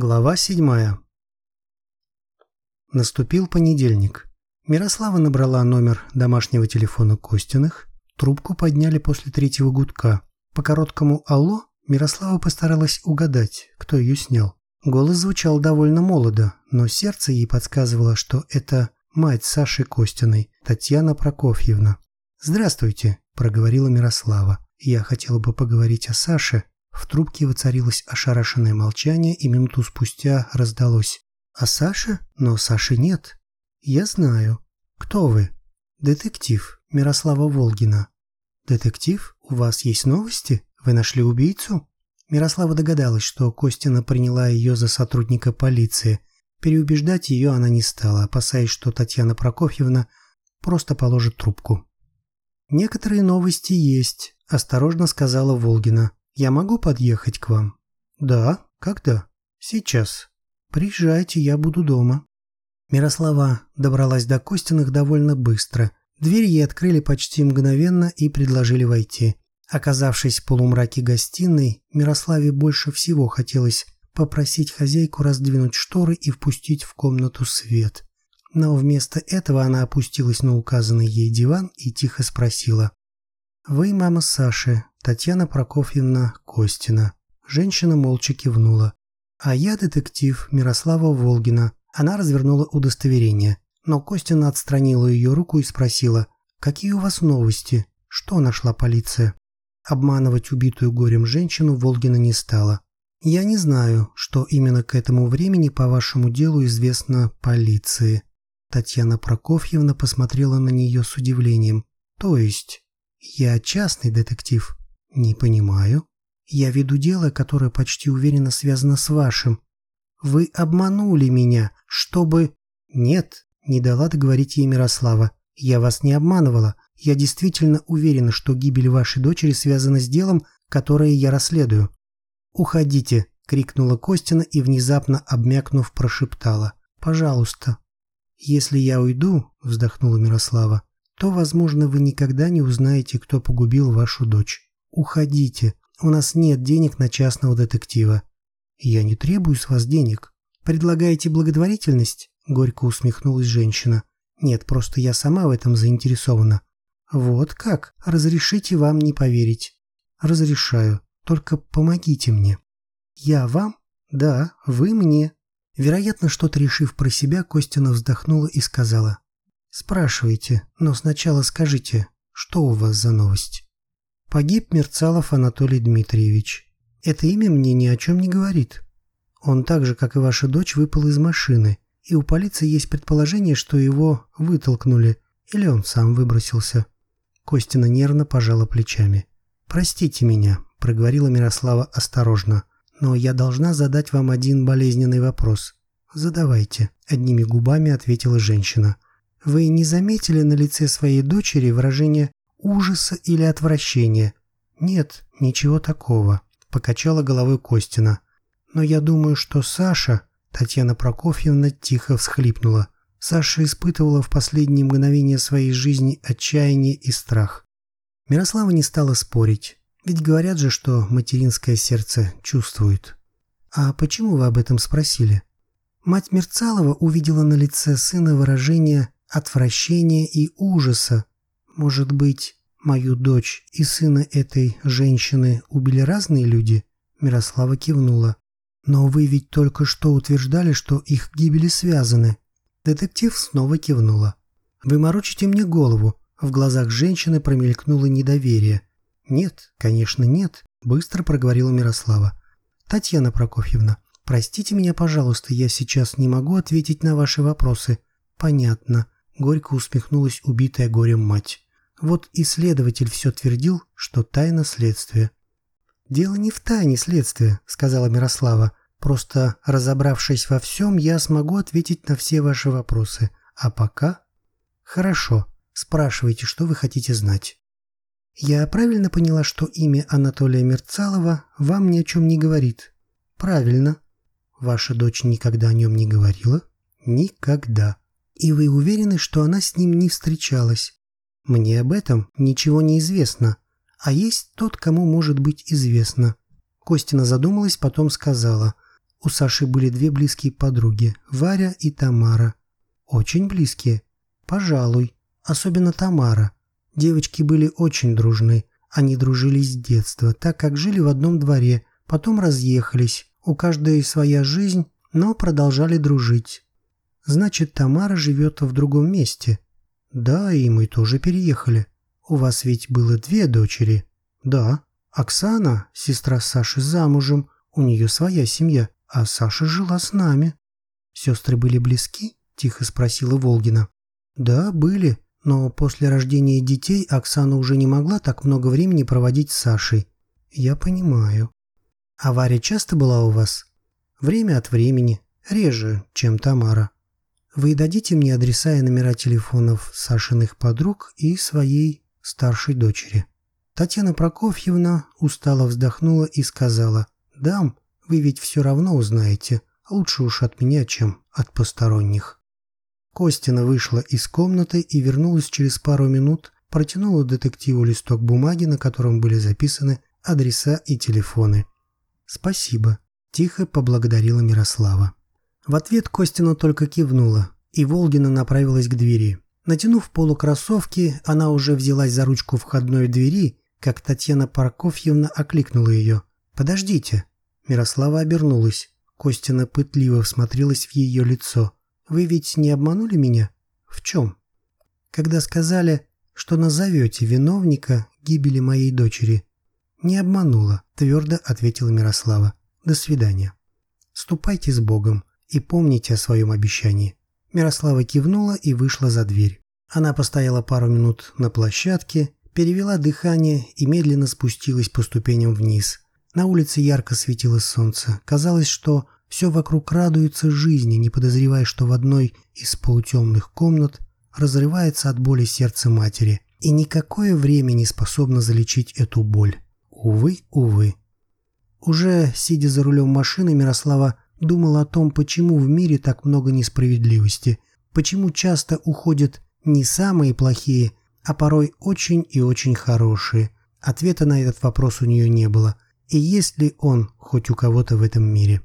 Глава седьмая. Наступил понедельник. Мирослава набрала номер домашнего телефона Костиных. Трубку подняли после третьего гудка. По короткому «Алло» Мирослава постаралась угадать, кто ее снял. Голос звучал довольно молодо, но сердце ей подсказывало, что это мать Саши Костиной, Татьяна Прокофьевна. «Здравствуйте», – проговорила Мирослава. «Я хотела бы поговорить о Саше, в трубке воцарилось ошарашенное молчание, и минуту спустя раздалось. «А Саша? Но Саши нет». «Я знаю. Кто вы?» «Детектив. Мирослава Волгина». «Детектив? У вас есть новости? Вы нашли убийцу?» Мирослава догадалась, что Костина приняла ее за сотрудника полиции. Переубеждать ее она не стала, опасаясь, что Татьяна Прокофьевна просто положит трубку. «Некоторые новости есть», – осторожно сказала Волгина. Я могу подъехать к вам? Да, когда? Сейчас. Приезжайте, я буду дома. Мирослава добралась до Костиных довольно быстро. Дверь ей открыли почти мгновенно и предложили войти. Оказавшись в полумраке гостиной, Мирославе больше всего хотелось попросить хозяйку раздвинуть шторы и впустить в комнату свет. Но вместо этого она опустилась на указанный ей диван и тихо спросила. «Вы мама Саши, Татьяна Прокофьевна Костина». Женщина молча кивнула. «А я детектив Мирослава Волгина». Она развернула удостоверение. Но Костина отстранила ее руку и спросила, «Какие у вас новости? Что нашла полиция?» Обманывать убитую горем женщину Волгина не стала. «Я не знаю, что именно к этому времени по вашему делу известно полиции». Татьяна Прокофьевна посмотрела на нее с удивлением. «То есть?» «Я частный детектив». «Не понимаю. Я веду дело, которое почти уверенно связано с вашим. Вы обманули меня, чтобы...» «Нет», — не дала договорить ей Мирослава. «Я вас не обманывала. Я действительно уверена, что гибель вашей дочери связана с делом, которое я расследую». «Уходите», — крикнула Костина и, внезапно обмякнув, прошептала. «Пожалуйста». «Если я уйду», — вздохнула Мирослава, то, возможно, вы никогда не узнаете, кто погубил вашу дочь. Уходите. У нас нет денег на частного детектива. Я не требую с вас денег. Предлагаете благотворительность? Горько усмехнулась женщина. Нет, просто я сама в этом заинтересована. Вот как? Разрешите вам не поверить. Разрешаю. Только помогите мне. Я вам? Да, вы мне. Вероятно, что-то решив про себя, Костина вздохнула и сказала. Спрашивайте, но сначала скажите, что у вас за новость? Погиб Мерцалов Анатолий Дмитриевич. Это имя мне ни о чем не говорит. Он так же, как и ваша дочь, выпал из машины, и у полиции есть предположение, что его вытолкнули, или он сам выбросился. Костина нервно пожала плечами. «Простите меня», — проговорила Мирослава осторожно, «но я должна задать вам один болезненный вопрос». «Задавайте», — одними губами ответила женщина. Вы не заметили на лице своей дочери выражение ужаса или отвращения? Нет, ничего такого, покачала головой Костина. Но я думаю, что Саша, Татьяна Прокофьевна тихо всхлипнула. Саша испытывала в последние мгновения своей жизни отчаяние и страх. Мирослава не стала спорить, ведь говорят же, что материнское сердце чувствует. «А почему вы об этом спросили?» Мать Мерцалова увидела на лице сына выражение отвращения и ужаса. Может быть, мою дочь и сына этой женщины убили разные люди? Мирослава кивнула. Но вы ведь только что утверждали, что их гибели связаны. Детектив снова кивнула. Вы морочите мне голову. В глазах женщины промелькнуло недоверие. Нет, конечно, нет, быстро проговорила Мирослава. Татьяна Прокофьевна, простите меня, пожалуйста, я сейчас не могу ответить на ваши вопросы. Понятно. Горько усмехнулась убитая горем мать. Вот и следователь все твердил, что тайна следствия. «Дело не в тайне следствия», — сказала Мирослава. «Просто, разобравшись во всем, я смогу ответить на все ваши вопросы. А пока...» «Хорошо. Спрашивайте, что вы хотите знать». «Я правильно поняла, что имя Анатолия Мерцалова вам ни о чем не говорит?» «Правильно. Ваша дочь никогда о нем не говорила?» «Никогда. И вы уверены, что она с ним не встречалась? Мне об этом ничего не известно. А есть тот, кому может быть известно. Костина задумалась, потом сказала. У Саши были две близкие подруги – Варя и Тамара. Очень близкие? Пожалуй. Особенно Тамара. Девочки были очень дружны. Они дружили с детства, так как жили в одном дворе, потом разъехались. У каждой своя жизнь, но продолжали дружить. Значит, Тамара живет в другом месте. Да, и мы тоже переехали. У вас ведь было две дочери. Да. Оксана, сестра Саши, замужем. У нее своя семья, а Саша жила с нами. Сестры были близки? Тихо спросила Волгина. Да, были. Но после рождения детей Оксана уже не могла так много времени проводить с Сашей. Я понимаю. А Варя часто была у вас? Время от времени. Реже, чем Тамара. Вы дадите мне адреса и номера телефонов Сашиных подруг и своей старшей дочери. Татьяна Прокофьевна устало вздохнула и сказала, «Дам, вы ведь все равно узнаете. Лучше уж от меня, чем от посторонних». Костина вышла из комнаты и вернулась через пару минут, протянула детективу листок бумаги, на котором были записаны адреса и телефоны. «Спасибо», – тихо поблагодарила Мирослава. В ответ Костина только кивнула, и Волгина направилась к двери. Натянув полукроссовки, она уже взялась за ручку входной двери, как Татьяна Парковьевна окликнула ее. «Подождите». Мирослава обернулась. Костина пытливо всмотрелась в ее лицо. Вы ведь не обманули меня? В чем? Когда сказали, что назовете виновника гибели моей дочери. Не обманула, твердо ответила Мирослава. До свидания. Ступайте с Богом и помните о своем обещании. Мирослава кивнула и вышла за дверь. Она постояла пару минут на площадке, перевела дыхание и медленно спустилась по ступеням вниз. На улице ярко светило солнце. Казалось, что все вокруг радуется жизни, не подозревая, что в одной из полутемных комнат разрывается от боли сердце матери, и никакое время не способно залечить эту боль. Увы, увы. Уже сидя за рулем машины, Мирослава думала о том, почему в мире так много несправедливости, почему часто уходят не самые плохие, а порой очень и очень хорошие. Ответа на этот вопрос у нее не было. И есть ли он хоть у кого-то в этом мире?